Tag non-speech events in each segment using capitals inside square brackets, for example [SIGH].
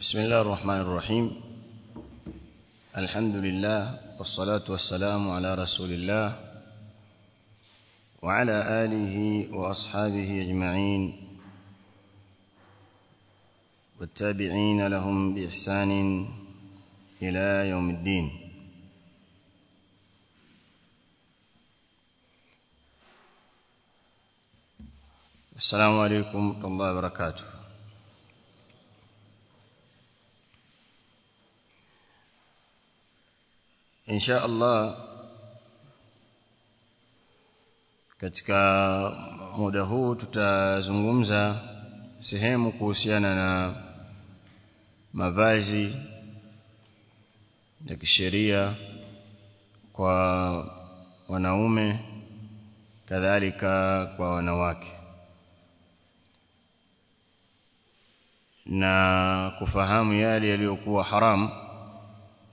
بسم الله الرحمن الرحيم. الحمد لله والصلاة والسلام على رسول الله وعلى آله وأصحابه أجمعين. والتابعين لهم بإحسان إلى يوم الدين. السلام عليكم ورحمة الله وبركاته. Insha Allah katika muda huu tutazungumza sehemu kuhusiana na mavazi ya kisheria kwa wanaume kadhalika kwa wanawake. Na kufahamu yale yaliyokuwa haramu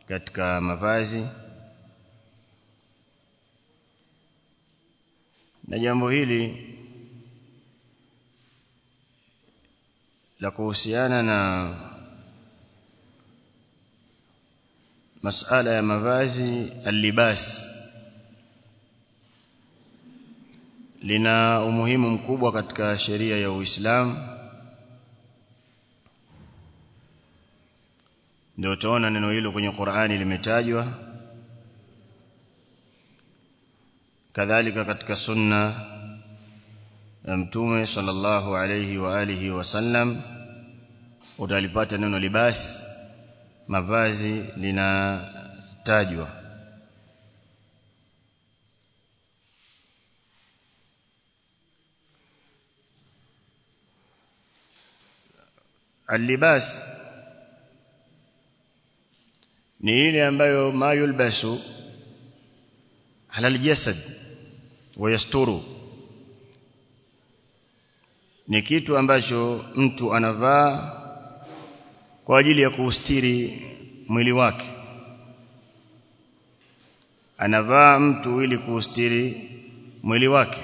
katika mavazi na jambo hili la kuhusiana na masala ya mavazi alibas lina umuhimu mkubwa katika sheria ya Uislamu. Ndio utaona neno hilo kwenye Qur'ani limetajwa kadhalika katika sunna ya mtume sallallahu alayhi wa alihi wasallam utalipata neno libas mavazi linatajwa اللباس ni ile ambayo ma yulbasu ala aljasad wayasturu. Ni kitu ambacho mtu anavaa kwa ajili ya kuustiri mwili wake. Anavaa mtu ili kuustiri mwili wake.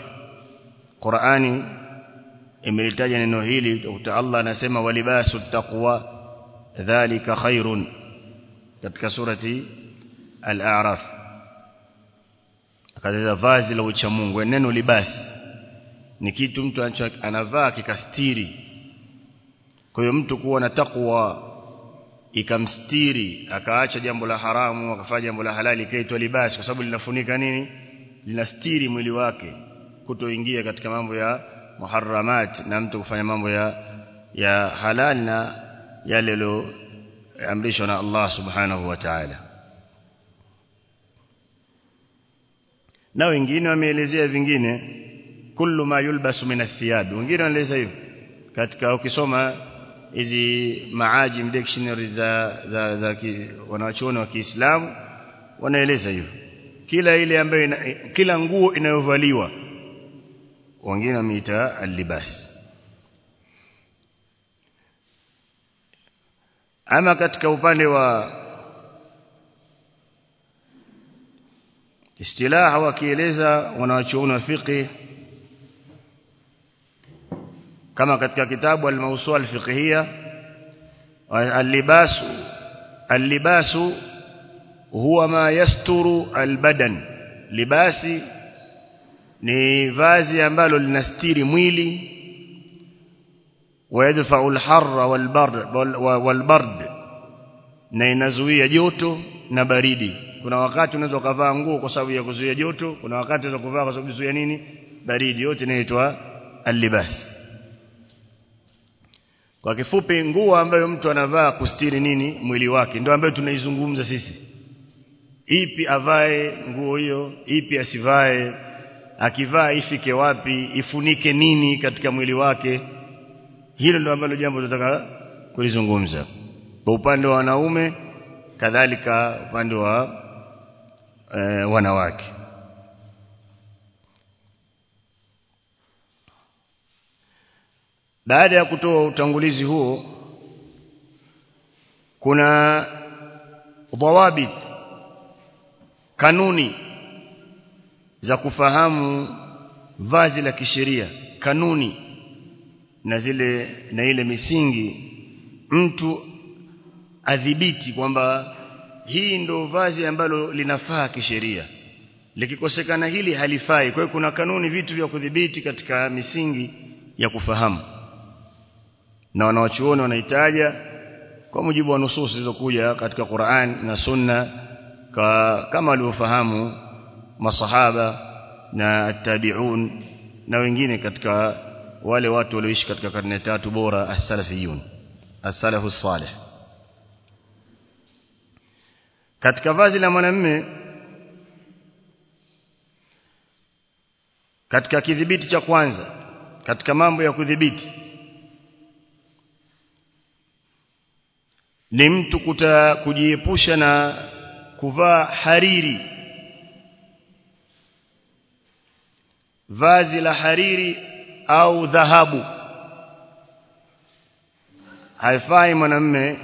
Qur'ani imelitaja neno hili utakuta Allah anasema walibasu taqwa dhalika khairun katika surati al-a'raf akaeleza vazi la ucha Mungu neno libasi. Ni kitu mtu anavaa kikastiri. Kwa hiyo mtu kuwa na takwa ikamstiri akaacha jambo la haramu akafanya jambo la halali kaitwa libasi kwa sababu linafunika nini? Linastiri mwili wake kutoingia katika mambo ya muharramat na mtu kufanya mambo ya ya halali na yale lo amrishwa na Allah subhanahu wa ta'ala na wengine wameelezea vingine. Kullu ma yulbasu min athiyab. Wengine wanaeleza hivyo. Katika ukisoma hizi maajim dictionary za za, za wanawachuoni wa Kiislamu wanaeleza hivyo. Kila ile ambayo kila nguo inayovaliwa wengine wameita al-libas. Ama katika upande wa istilaha wakieleza wanawachuoni wa fiqh kama katika kitabu al-mawsu' al-fiqhiyya al-libas al-libas huwa ma yasturu al-badan libasi ni vazi ambalo linastiri mwili ويدفع الحر والبرد na inazuia joto na baridi kuna wakati unaweza kuvaa nguo kwa sababu ya kuzuia joto kuna wakati unaweza kuvaa kwa sababu ya kuzuia nini? Baridi yote inaitwa al-libas. Kwa kifupi nguo ambayo mtu anavaa kustiri nini? Mwili wake. Ndio ambayo tunaizungumza sisi. Ipi avae nguo hiyo ipi asivae akivaa ifike wapi ifunike nini katika mwili wake. Hilo ndio ambalo jambo tunataka kulizungumza. Kwa upande wa wanaume kadhalika upande wa e, wanawake. Baada ya kutoa utangulizi huo kuna dhawabit kanuni za kufahamu vazi la kisheria kanuni na zile na ile misingi mtu adhibiti kwamba hii ndo vazi ambalo linafaa kisheria. Likikosekana hili halifai. Kwa kuna kanuni vitu vya kudhibiti katika misingi ya kufahamu. Na wanawachuoni wanahitaja kwa mujibu wa nusus zilizokuja katika Qur'an na Sunna ka, kama walivyofahamu masahaba na tabi'un na wengine katika wale watu walioishi katika karne tatu bora as-salafiyun as-salafu salih katika vazi la mwanamume katika kidhibiti cha kwanza katika mambo ya kudhibiti ni mtu kuta kujiepusha na kuvaa hariri. Vazi la hariri au dhahabu. Haifai mwanamme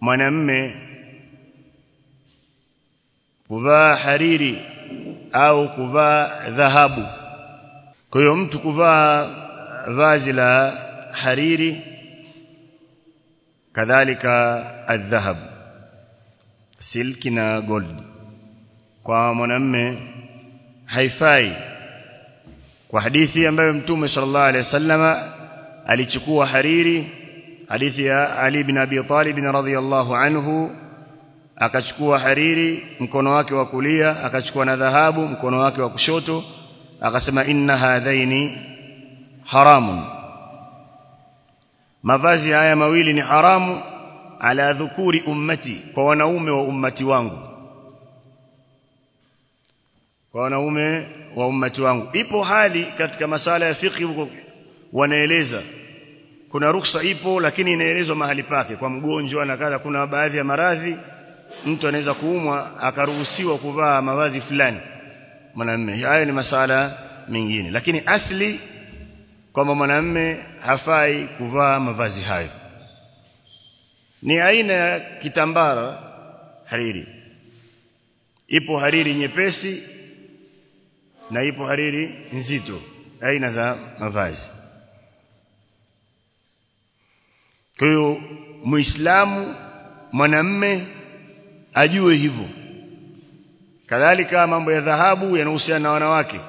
mwanamme kuvaa hariri au kuvaa dhahabu kwa hiyo mtu kuvaa vazi la hariri kadhalika adhahab silki na gold kwa mwanamme haifai kwa hadithi ambayo mtume sallallahu alaihi wasallama alichukua hariri hadithi ya Ali bin Abi Talib radhiyallahu anhu akachukua hariri mkono wake wa kulia akachukua na dhahabu mkono wake wa kushoto akasema inna hadhaini haramun. Mavazi haya mawili ni haramu ala dhukuri ummati kwa wanaume wa ummati wangu. Kwa wanaume wa ummati wangu. Ipo hali katika masala ya fiqh wanaeleza. Kuna ruksa ipo lakini inaelezwa mahali pake. Kwa mgonjwa na kadha kuna baadhi ya maradhi mtu anaweza kuumwa akaruhusiwa kuvaa mavazi fulani. Mwanamume hayo ni masala mengine. Lakini asli kwamba mwanamume hafai kuvaa mavazi hayo. Ni aina ya kitambara hariri. Ipo hariri nyepesi na ipo hariri nzito aina za mavazi. Kwa hiyo muislamu mwanamme ajue hivyo. Kadhalika mambo ya dhahabu yanahusiana na wanawake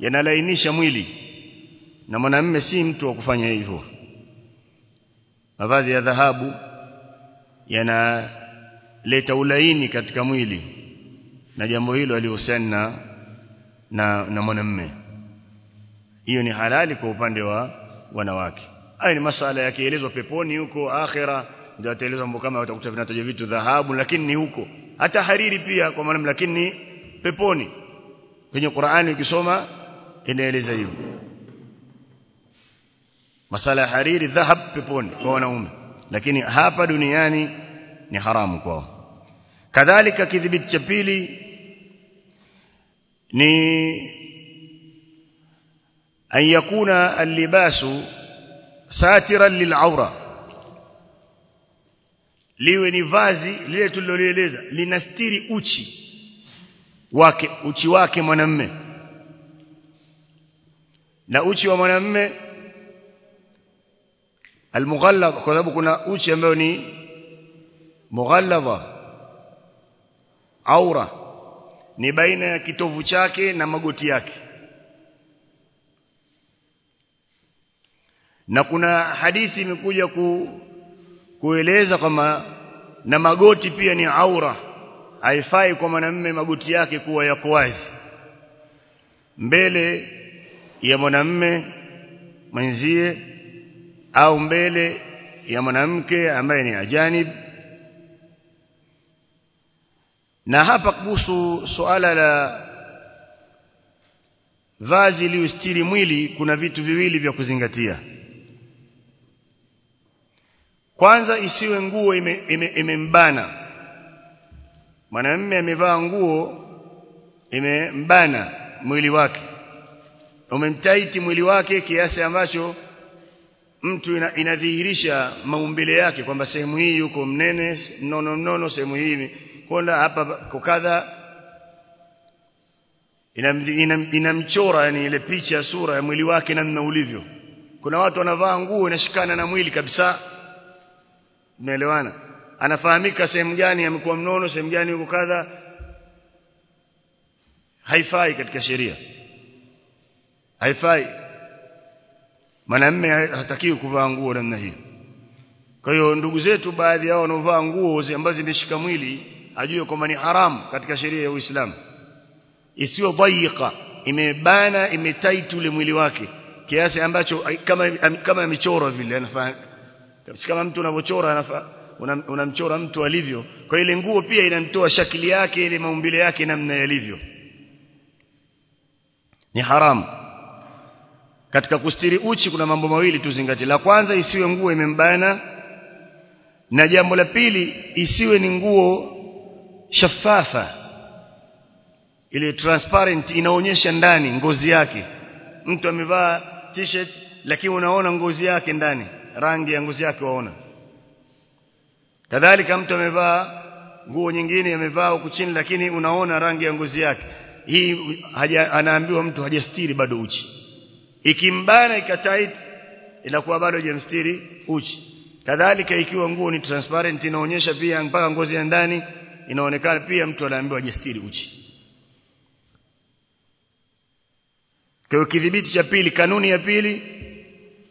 yanalainisha mwili. Na mwanamme si mtu wa kufanya hivyo. Mavazi ya dhahabu yanaleta ulaini katika mwili. Na jambo hilo alihusiana na, na, na mwanamme. Hiyo ni halali kwa upande wa wanawake. Haya ni masala yakielezwa peponi huko akhira ndio ataelezwa mambo kama watakuta vinataja vitu dhahabu lakini ni huko. Hata hariri pia kwa maana lakini ni peponi. Kwenye Qur'ani ukisoma inaeleza hivyo. Masala ya hariri dhahab peponi kwa wanaume. Lakini hapa duniani ni haramu kwao. Kadhalika kidhibiti cha pili ni an yakuna al-libasu satiran lil'aura liwe ni vazi lile tulilolieleza linastiri uchi wake uchi wake mwanamme. Na uchi wa mwanamme almughallad kwa sababu kuna uchi ambayo ni mughalladha aura ni baina ya kitovu chake na magoti yake. Na kuna hadithi imekuja ku, kueleza kwamba na magoti pia ni aura. Haifai kwa mwanamume magoti yake kuwa yako wazi. Mbele ya mwanamume mwenzie au mbele ya mwanamke ambaye ni ajanib. Na hapa kuhusu suala la vazi liustiri mwili kuna vitu viwili vya kuzingatia kwanza isiwe nguo imembana ime, ime mwanamume amevaa nguo imembana mwili wake. Umemtaiti mwili wake kiasi ambacho mtu ina, inadhihirisha maumbile yake kwamba sehemu hii yuko mnene mnono mnono sehemu hii konda hapa kokadha inamchora ina, ina yani ile picha sura ya mwili wake namna ulivyo. Kuna watu wanavaa nguo inashikana na mwili kabisa umeelewana anafahamika sehemu gani amekuwa mnono sehemu gani yuko kadha? Haifai katika sheria. Haifai. Mwanamume hatakiwi kuvaa nguo namna hiyo. Kwa hiyo ndugu zetu baadhi yao wanaovaa nguo ambazo zimeshika mwili ajue kwamba ni haramu katika sheria ya Uislamu. Isiwe dhayiqa imebana imetight ule mwili wake kiasi ambacho kama kama michoro vile kama mtu unavochora unamchora una mtu alivyo. Kwa ile nguo pia inamtoa shakili yake ile maumbile yake namna yalivyo. Ni haramu. Katika kustiri uchi kuna mambo mawili tuzingatie. La kwanza isiwe nguo imembana. Na jambo la pili isiwe ni nguo shafafa. Ile transparent inaonyesha ndani ngozi yake. Mtu amevaa t-shirt lakini unaona ngozi yake ndani rangi ya ngozi yake waona. Kadhalika mtu amevaa nguo nyingine amevaa huku chini lakini unaona rangi ya ngozi yake. Hii anaambiwa mtu hajastiri bado uchi. Ikimbana ikatight inakuwa bado hajamstiri uchi. Kadhalika ikiwa nguo ni transparent inaonyesha pia mpaka ngozi ya ndani inaonekana pia mtu anaambiwa hajastiri uchi. Kwa kidhibiti cha pili kanuni ya pili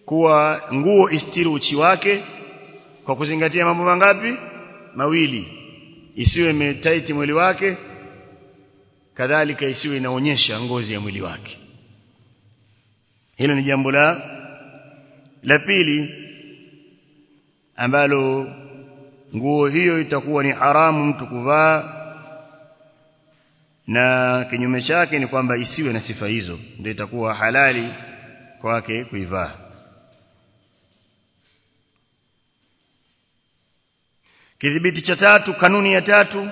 kuwa nguo istiri uchi wake kwa kuzingatia mambo mangapi? Mawili. Isiwe imetaiti mwili wake kadhalika isiwe inaonyesha ngozi ya mwili wake. Hilo ni jambo la la pili ambalo nguo hiyo itakuwa ni haramu mtu kuvaa na kinyume chake ni kwamba isiwe na sifa hizo ndio itakuwa halali kwake kuivaa kidhibiti cha tatu kanuni ya tatu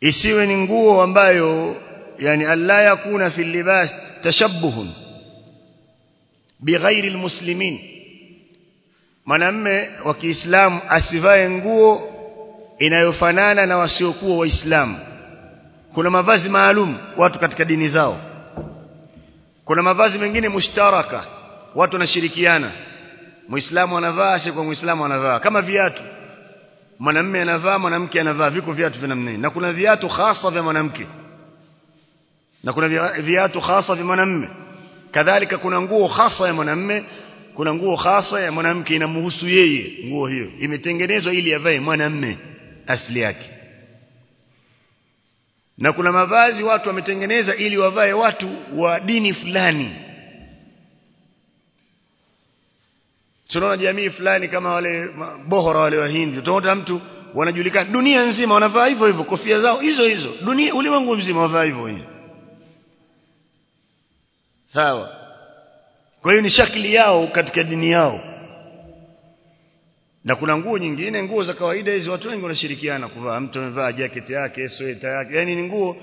isiwe ni nguo ambayo yani alla yakuna fil libas tashabbuhun bighairi almuslimin mwanamme wa Kiislamu asivae nguo inayofanana na wasiokuwa waislamu. Kuna mavazi maalum watu katika dini zao. Kuna mavazi mengine mushtaraka watu wanashirikiana muislamu anavaa kwa muislamu anavaa. Kama viatu. Mwanamume anavaa mwanamke anavaa. Viko viatu vya namna na kuna viatu hasa vya mwanamke. Na kuna viatu hasa vya mwanamume kadhalika kuna nguo hasa ya mwanamume kuna nguo hasa ya mwanamke. Inamhusu yeye nguo hiyo. Imetengenezwa ili avae mwanamume asili yake. Na kuna mavazi watu wametengeneza ili wavae watu wa dini fulani tunaona jamii fulani kama wale bohora wale wahindi utaona mtu wanajulikana. Dunia nzima wanavaa hivyo hivyo kofia zao hizo hizo. Dunia ulimwengu mzima wavaa hivyo hivyo. Sawa. Kwa hiyo ni shakli yao katika dini yao. Na kuna nguo nyingine nguo za kawaida hizi watu wengi wanashirikiana kuvaa. Mtu amevaa jacket yake sweta yake. Yani ni nguo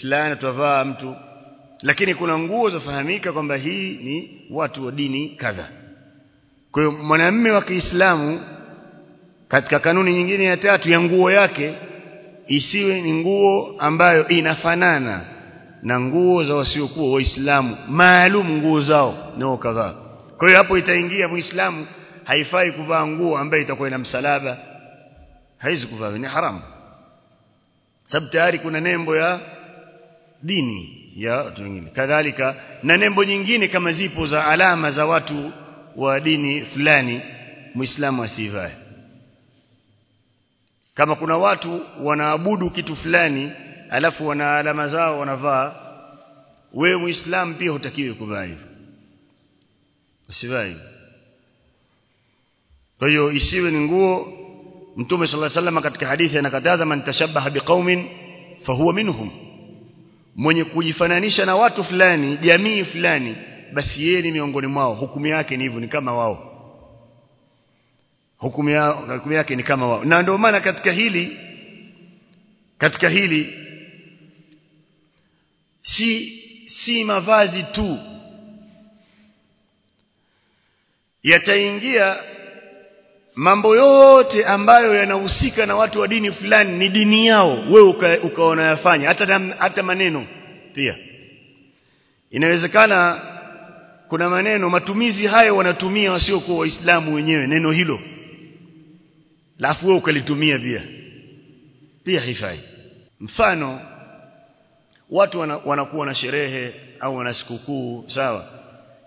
fulani tuvaa mtu. Lakini kuna nguo zafahamika kwamba hii ni watu wa dini kadha kwa hiyo mwanamume wa Kiislamu katika kanuni nyingine ya tatu ya nguo yake isiwe ni nguo ambayo inafanana na nguo za wasiokuwa waislamu maalum nguo zao nao kadhaa. Kwa hiyo hapo itaingia muislamu haifai kuvaa nguo ambayo itakuwa ina msalaba. Haizi kuvaa ni haramu. Sababu tayari kuna nembo ya dini ya watu wengine. Kadhalika na nembo nyingine kama zipo za alama za watu wa dini fulani muislamu asivae. Kama kuna watu wanaabudu kitu fulani alafu wana alama zao wanavaa wewe muislamu pia hutakiwi kuvaa hivyo. Usivae kwa hiyo isiwe ni nguo mtume sallallahu alaihi wasallam katika hadithi anakataza man tashabbaha biqaumin fahuwa minhum. Mwenye kujifananisha na watu fulani jamii fulani basi yeye ni miongoni mwao. Hukumu yake ni hivyo ni kama wao. Hukumu yao hukumu yake ni kama wao. Na ndio maana katika hili katika hili si si mavazi tu yataingia mambo yote ambayo yanahusika na watu wa dini fulani ni dini yao wewe uka, ukaona yafanya. Hata hata maneno pia. Inawezekana kuna maneno matumizi hayo wanatumia wasiokuwa waislamu wenyewe neno hilo. Lafu wewe ukalitumia pia. Pia haifai. Mfano watu wana, wanakuwa na sherehe au wana sikukuu sawa.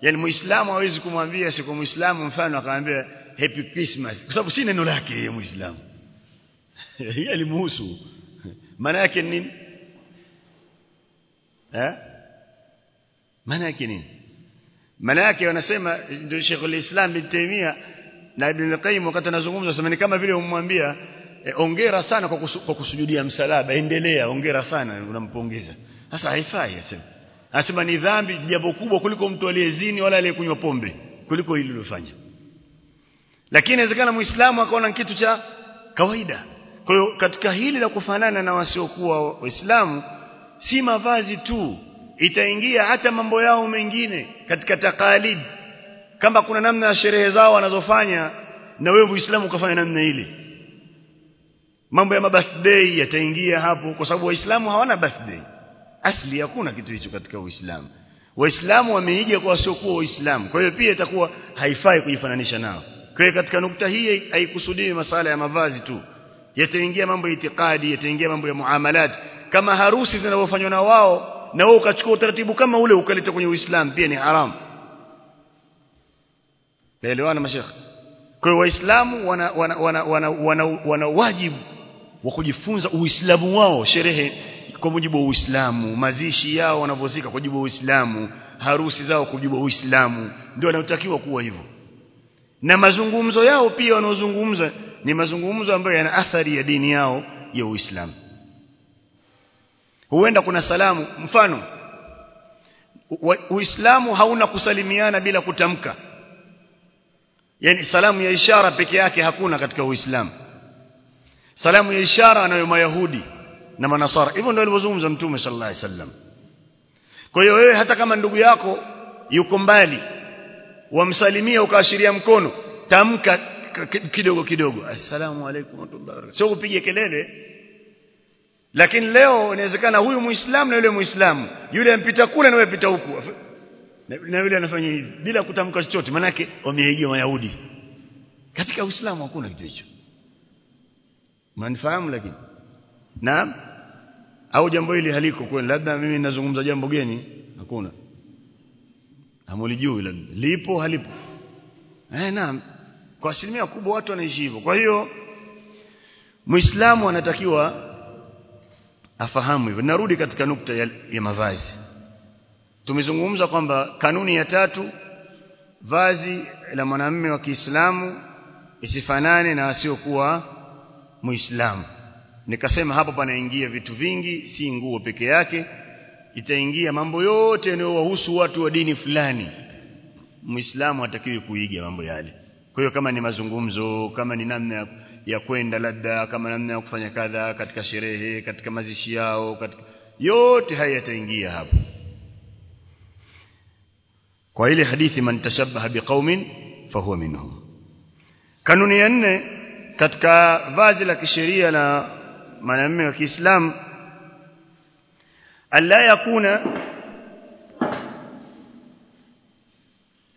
Yani muislamu hawezi kumwambia siku muislamu mfano akamwambia happy christmas kwa sababu si neno lake yeye muislamu. [LAUGHS] Yeye alimuhusu. [LAUGHS] Maana yake nini? Eh? Maana yake nini maana yake wanasema ndio Sheikh al-Islam bin Taymiyyah na Ibn al-Qayyim wakati anazungumza sema ni kama vile umwambia e, ongera sana kwa, kusu, kwa kusujudia msalaba endelea ongera sana unampongeza. Sasa haifai asema anasema ni dhambi jambo kubwa kuliko mtu aliyezini wala aliyekunywa pombe kuliko hili lilofanya. Lakini inawezekana muislamu akaona kitu cha kawaida. Kwa hiyo katika hili la kufanana na wasiokuwa waislamu si mavazi tu itaingia hata mambo yao mengine katika taqalid kama kuna namna ya sherehe zao wanazofanya na wewe muislamu ukafanya namna ile. Mambo ya birthday yataingia hapo kwa sababu waislamu hawana birthday. Asli hakuna kitu hicho katika uislamu. Waislamu wameija kwa wasiokuwa waislamu. Kwa hiyo pia itakuwa haifai kujifananisha nao. Kwa hiyo katika nukta hii haikusudiwi masala ya mavazi tu. Yataingia mambo ya itikadi yataingia mambo ya muamalat. Kama harusi zinavyofanywa na wao na wewe ukachukua utaratibu kama ule ukaleta kwenye Uislamu pia ni haramu. Naelewana mashekhe? Kwa hiyo Waislamu wana wana wana, wana, wana, wana wajibu wa kujifunza Uislamu wao, sherehe kwa mujibu wa Uislamu, mazishi yao wanavyozika kwa mujibu wa Uislamu, harusi zao kwa mujibu wa Uislamu, ndio wanatakiwa kuwa hivyo. Na mazungumzo yao pia wanaozungumza ni mazungumzo ambayo yana athari ya dini yao ya Uislamu huenda kuna salamu mfano Uislamu hauna kusalimiana bila kutamka. Yani salamu ya ishara peke yake hakuna katika Uislamu. Salamu ya ishara anayo mayahudi na manasara. Hivyo ndio alivyozungumza mtume sallallahu alaihi wasallam. Kwa hiyo wewe hata kama ndugu yako yuko mbali wamsalimia ukaashiria mkono tamka kidogo kidogo. Assalamu alaykum wa rahmatullahi sio upige kelele lakini leo inawezekana huyu muislamu na yule muislamu. Yule ampita kule na wewe pita huku. Na yule anafanya hivi. Bila kutamka chochote. Manake wameiga wayahudi. Katika uislamu hakuna kitu hicho. Mnanifahamu lakini? Naam? Au jambo hili haliko kweli? Labda mimi ninazungumza jambo geni? Hakuna. Hamulijui labda. Lipo halipo. Eh naam. Kwa asilimia kubwa watu wanaishi hivyo. Kwa hiyo muislamu anatakiwa afahamu hivyo. Narudi katika nukta ya, ya mavazi. Tumezungumza kwamba kanuni ya tatu vazi la mwanamume wa Kiislamu isifanane na asiyokuwa Muislamu. Nikasema hapo panaingia vitu vingi si nguo peke yake itaingia mambo yote yanayowahusu watu wa dini fulani. Muislamu hatakiwi kuiga mambo yale. Kwa hiyo kama ni mazungumzo kama ni namna ya ya kwenda labda kama namna ya kufanya kadha katika sherehe katika mazishi yao katika yote haya yataingia hapo kwa ile hadithi man tashabbaha biqaumin fahuwa minhum kanuni ya nne katika vazi la kisheria la mwanamume wa Kiislamu alla yakuna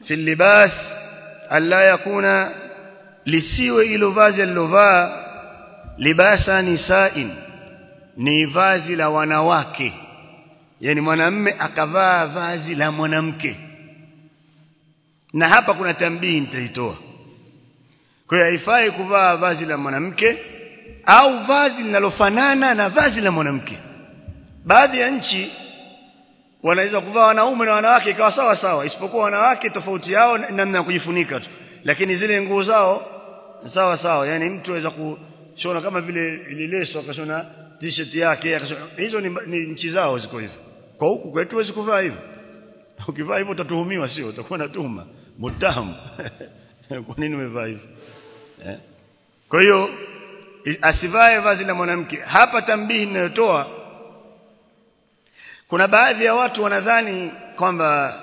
fi libas alla yakuna lisiwe ilo vazi alilovaa libasa nisain ni vazi la wanawake. Yani mwanamme akavaa vazi la mwanamke. Na hapa kuna tambii nitaitoa. Kwa hiyo haifai kuvaa vazi la mwanamke au vazi linalofanana na vazi la mwanamke. Baadhi ya nchi wanaweza kuvaa wanaume na wanawake ikawa sawa sawa isipokuwa wanawake tofauti yao namna ya kujifunika tu. Lakini zile nguo zao sawa sawa. Yani mtu aweza kushona kama vile ile leso akashona t-shirt yake hizo ni, ni nchi zao ziko hivyo. Kwa huku kwetu huwezi kuvaa hivyo. [LAUGHS] Ukivaa hivyo utatuhumiwa sio? Utakuwa na tuhuma. Mutahamu [LAUGHS] kwa nini umevaa hivyo? Eh? kwa hiyo asivae vazi la mwanamke. Hapa tambihi ninayotoa kuna baadhi ya watu wanadhani kwamba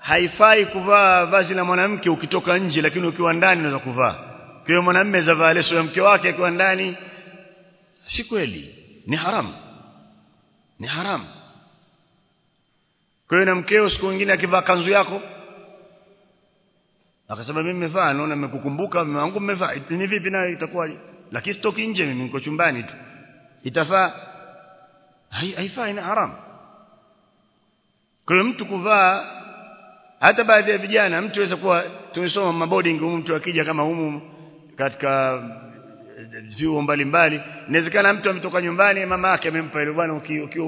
haifai kuvaa vazi la mwanamke ukitoka nje lakini ukiwa ndani unaweza kuvaa kwa hiyo mwanamume zavaa leso ya mke wake kwa ndani. Si kweli. Ni haramu ni haramu kwa hiyo na mkeo siku nyingine akivaa kanzu yako. Akasema mimi nimevaa naona nimekukumbuka mume wangu mmevaa. Ni vipi nayo itakuwaje? Lakini sitoki nje mimi niko chumbani tu. Itafaa? Haifai na haram. Kwa mtu kuvaa hata baadhi ya vijana mtu aweza kuwa tumesoma maboarding mtu akija kama humu katika vyuo mbalimbali. Inawezekana mtu ametoka nyumbani mama yake amempa ile bwana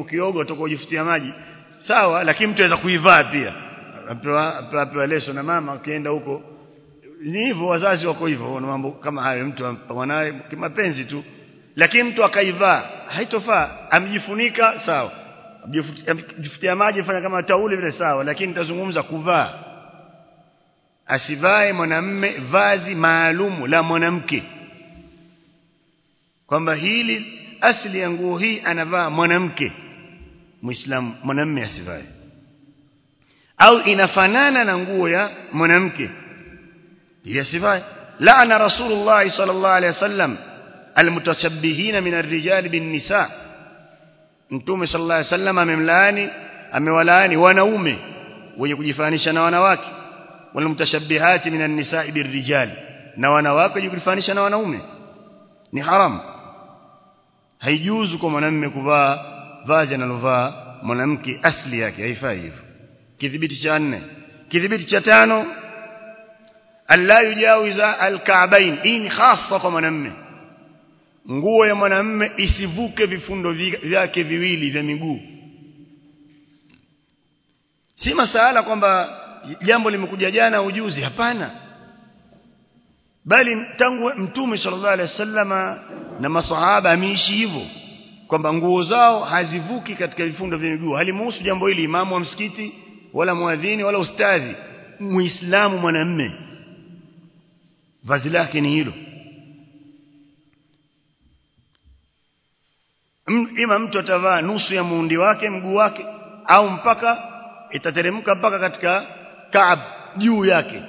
ukioga utakuwa ujifutia maji. Sawa lakini mtu aweza kuivaa pia. Apewa apewa leso na mama akienda huko. Ni hivyo wazazi wako hivyo na mambo kama hayo. Mtu mwanae kimapenzi tu. Lakini mtu akaivaa haitofaa. Amjifunika sawa. Amjifutia maji fanya kama tauli vile sawa. Lakini nitazungumza kuvaa asivae mwanamme vazi maalumu la mwanamke kwamba hili asili ya nguo hii anavaa mwanamke muislamu mwanamme asivae au inafanana na nguo ya mwanamke ili asivae laana rasulullah sallallahu alaihi wasallam almutashabbihina min arrijali bin nisa mtume sallallahu alaihi wasallam amemlaani amewalaani wanaume wenye kujifanisha na wanawake walmutashabbihati min an-nisa'i birrijali na wanawake kujifanisha na wanaume ni haram haijuzu kwa mwanamume kuvaa vazi analovaa mwanamke asli yake haifai hivyo kidhibiti cha nne kidhibiti cha tano alla yujawiza alka'bain hii ni hasa kwa mwanamume nguo ya mwanamume isivuke vifundo vyake viwili vya miguu si masala kwamba jambo limekuja jana ujuzi. Hapana. Bali tangu mtume sallallahu alaihi wasallama na maswahaba ameishi hivyo kwamba nguo zao hazivuki katika vifundo vya miguu. Halimuhusu jambo hili imamu wa msikiti wala muadhini wala ustadhi muislamu mwanamme. Vazi lake ni hilo. Ima mtu atavaa nusu ya muundi wake mguu wake au mpaka itateremka mpaka katika kaab juu yake.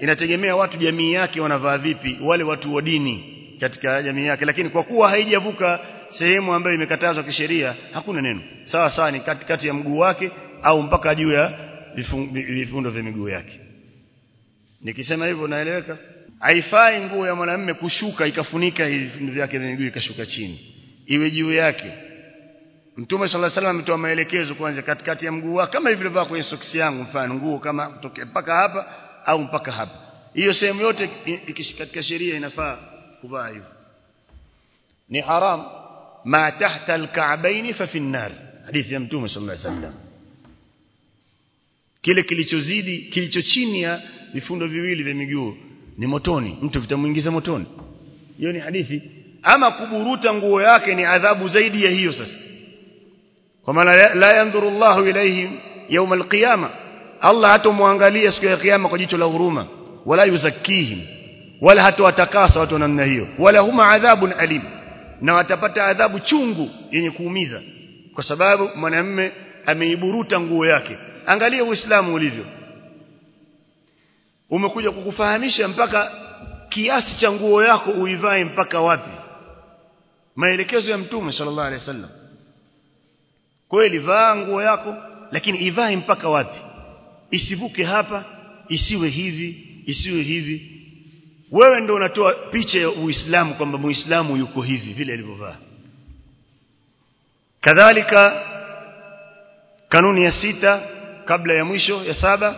Inategemea watu jamii yake wanavaa vipi wale watu wa dini katika jamii yake. Lakini kwa kuwa haijavuka sehemu ambayo imekatazwa kisheria hakuna neno. Sawa sawa ni kati, kati ya mguu wake au mpaka juu ya vifundo vya miguu yake. Nikisema hivyo naeleweka haifai nguo ya mwanamume kushuka ikafunika vifundo vyake vya miguu ikashuka chini. Iwe juu yake Mtume صلى الله عليه وسلم ametoa maelekezo kwanza katikati ya mguu wake kama hivi vile kwenye soksi yangu mfano nguo kama kutoka mpaka hapa au mpaka hapa hiyo sehemu yote katika sheria inafaa kuvaa hivyo ni haram ma tahta alka'bayn fa fi an-nar hadithi ya Mtume صلى الله عليه وسلم kile kilichozidi kilicho chini ya vifundo viwili vya miguu ni motoni mtu vitamuingiza motoni hiyo ni hadithi ama kuburuta nguo yake ni adhabu zaidi ya hiyo sasa kwa maana la yanzuru Allahu ilaihim يوم القيامه Allah hatomwangalia siku ya kiyama kwa jicho la huruma wala yuzakihim wala hatowatakasa watu namna hiyo wala huma adhabun alim na watapata adhabu chungu yenye kuumiza kwa sababu mwanamume ameiburuta nguo yake angalia uislamu ulivyo umekuja kukufahamisha mpaka kiasi cha nguo yako uivae mpaka wapi maelekezo ya mtume sallallahu alaihi wasallam kweli vaa nguo yako lakini ivae mpaka wapi? Isivuke hapa isiwe hivi isiwe hivi. Wewe ndio unatoa picha ya uislamu kwamba muislamu yuko hivi vile alivyovaa. Kadhalika kanuni ya sita kabla ya mwisho ya saba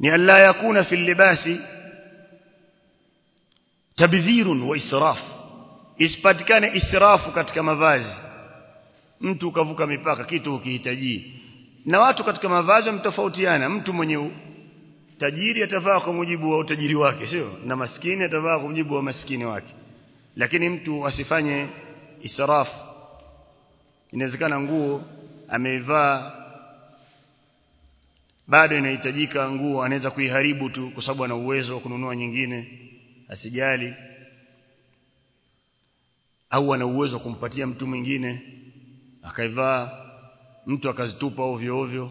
ni alla yakuna fil libasi tabdhirun wa israf isipatikane israfu katika mavazi mtu ukavuka mipaka kitu ukihitaji. Na watu katika mavazi mtofautiana mtu mwenye tajiri atavaa kwa mujibu wa utajiri wake sio? Na maskini atavaa kwa mujibu wa maskini wake. Lakini mtu asifanye israfu inawezekana nguo ameivaa bado inahitajika nguo anaweza kuiharibu tu kwa sababu ana uwezo wa kununua nyingine asijali. Au ana uwezo kumpatia mtu mwingine akaivaa mtu akazitupa ovyo ovyo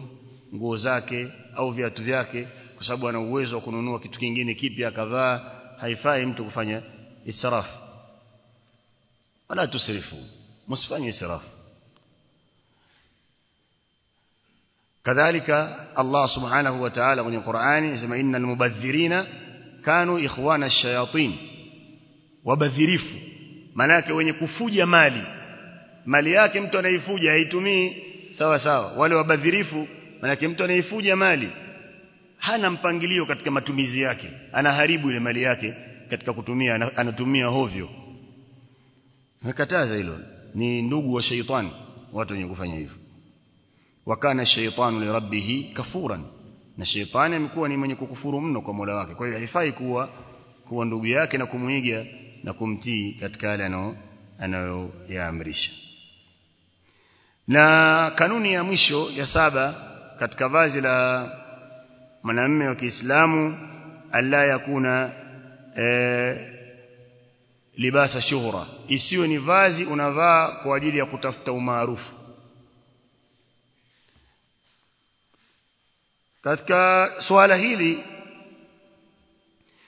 nguo zake au viatu vyake kwa sababu ana uwezo wa kununua kitu kingine kipya akavaa haifai mtu kufanya israfu. Wala tusrifu msifanye israfu. Kadhalika Allah subhanahu wa ta'ala kwenye Qur'ani anasema innal mubadhirina kanu ikhwana ash-shayatin wabadhirifu manake wenye kufuja mali yake mtu anaifuja haitumii. Sawa sawa. Wale wabadhirifu manake mtu anaifuja mali. Hana mpangilio katika matumizi yake. Anaharibu ile mali yake katika kutumia anatumia hovyo. Nakataza hilo. Ni ndugu wa shaitani watu wenye kufanya hivyo. Wakana shaitanu li rabbih kafuran. Na shaitani amekuwa ni mwenye kukufuru mno kwa Mola wake. Kwa hiyo haifai kuwa kuwa ndugu yake na kumuiga na kumtii katika yale anayoyaamrisha na kanuni ya mwisho ya saba katika vazi la mwanamume wa Kiislamu alla yakuna e, libasa shuhra. Isiwe ni vazi unavaa kwa ajili ya kutafuta umaarufu. Katika swala hili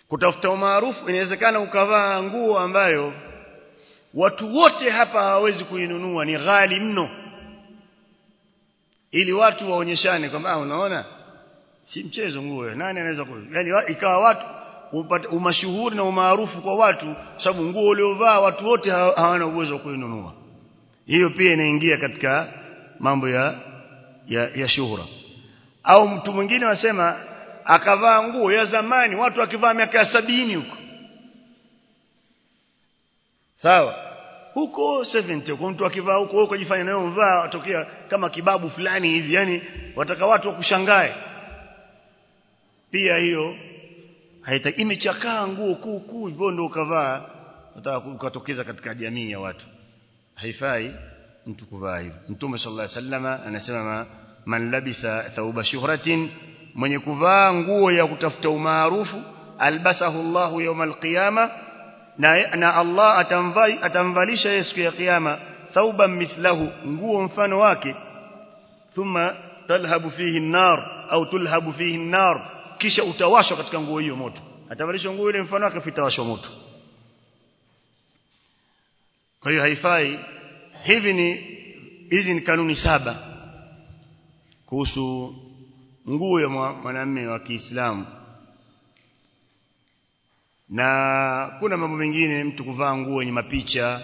kutafuta umaarufu inawezekana ukavaa nguo ambayo watu wote hapa hawawezi kuinunua ni ghali mno ili watu waonyeshane kwamba unaona? Si mchezo nguo nani anaweza yani ikawa watu umashuhuri na umaarufu kwa watu sababu nguo uliovaa watu wote hawana uwezo wa kuinunua. Hiyo pia inaingia katika mambo ya ya, ya shuhura. Au mtu mwingine anasema akavaa nguo ya zamani watu wakivaa miaka ya sabini huko. Sawa huko 70 kwa mtu akivaa huko huko jifanya nayo mvaa atokea kama kibabu fulani hivi yani wataka watu wakushangae. Pia hiyo haita imechakaa nguo kuu kuu hivyo ndio ukavaa nataka ukatokeza katika jamii ya watu. Haifai mtu kuvaa hivyo. Mtume sallallahu alaihi wasallam anasema man labisa thauba shuhratin mwenye kuvaa nguo ya kutafuta umaarufu albasahu Allahu yawm alqiyama na, na Allah atamvai atamvalisha yeye siku ya kiyama thawban mithlahu nguo mfano wake thumma talhabu fihi an-nar au tulhabu fihi an-nar kisha utawashwa katika nguo hiyo moto atavalishwa nguo ile mfano wake fitawashwa moto kwa hiyo haifai hivi ni hizi ni kanuni saba kuhusu nguo ya mwanamume wa Kiislamu na kuna mambo mengine mtu kuvaa nguo yenye mapicha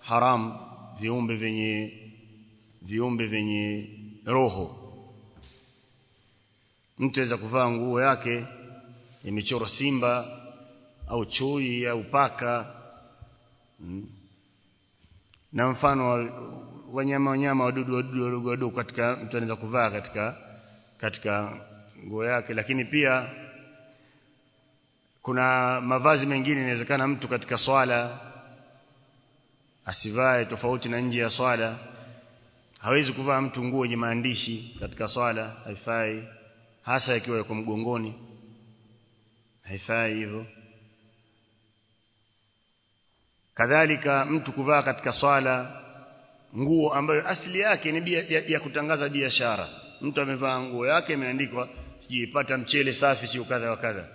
haram viumbe vyenye viumbe vyenye roho. Mtu aweza kuvaa nguo yake imechorwa simba au chui au paka. Hmm. na mfano wa wanyama wanyama wadudu wadudu wadogo wadogo katika mtu anaweza kuvaa katika katika nguo yake. Lakini pia kuna mavazi mengine inawezekana mtu katika swala asivae tofauti na nje ya swala. Hawezi kuvaa mtu nguo yenye maandishi katika swala haifai. Hasa ikiwa yuko mgongoni haifai hivyo. Kadhalika mtu kuvaa katika swala nguo ambayo asili yake ni bia, ya, ya kutangaza biashara. Mtu amevaa nguo yake imeandikwa sijui pata mchele safi sio kadha wa kadha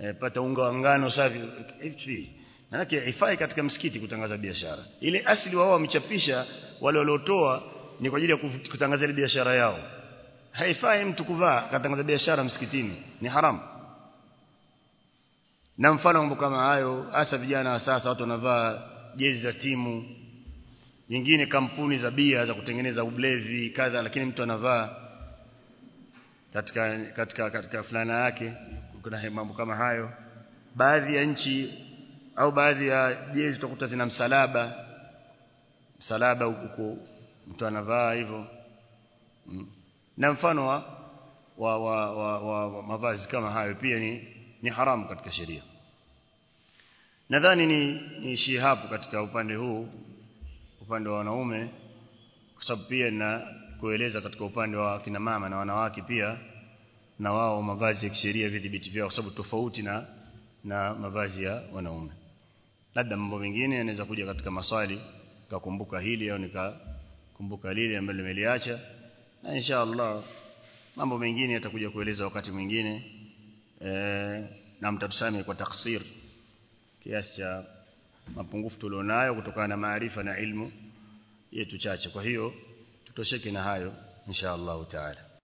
e, pata unga wa ngano safi. Hivi manake haifai katika msikiti kutangaza biashara. Ile asili wao wamechapisha wale waliotoa ni kwa ajili ya kutangaza ile biashara yao. Haifai mtu kuvaa katangaza biashara msikitini. Ni haramu na mfano mambo kama hayo hasa vijana wa sasa watu wanavaa jezi za timu. Nyingine kampuni za bia za kutengeneza ublevi kadha lakini mtu anavaa katika katika katika fulana yake kuna mambo kama hayo. Baadhi ya nchi au baadhi ya jezi utakuta zina msalaba. Msalaba huko mtu anavaa hivyo. Mm. na mfano wa wa, wa, wa, wa, wa mavazi kama hayo pia ni ni haramu katika sheria. Nadhani ni niishie hapo katika upande huu upande wa wanaume kwa sababu pia na kueleza katika upande wa kina mama na wanawake pia na wao mavazi ya kisheria vidhibiti vyao kwa sababu tofauti na na mavazi ya wanaume. Labda mambo mengine yanaweza kuja katika maswali kakumbuka hili au nikakumbuka lile ambalo nimeliacha na insha Allah mambo mengine yatakuja kueleza wakati mwingine e, na mtatusame kwa taksir kiasi cha mapungufu tulionayo kutokana na maarifa na ilmu yetu chache. Kwa hiyo tutosheke na hayo insha Allah taala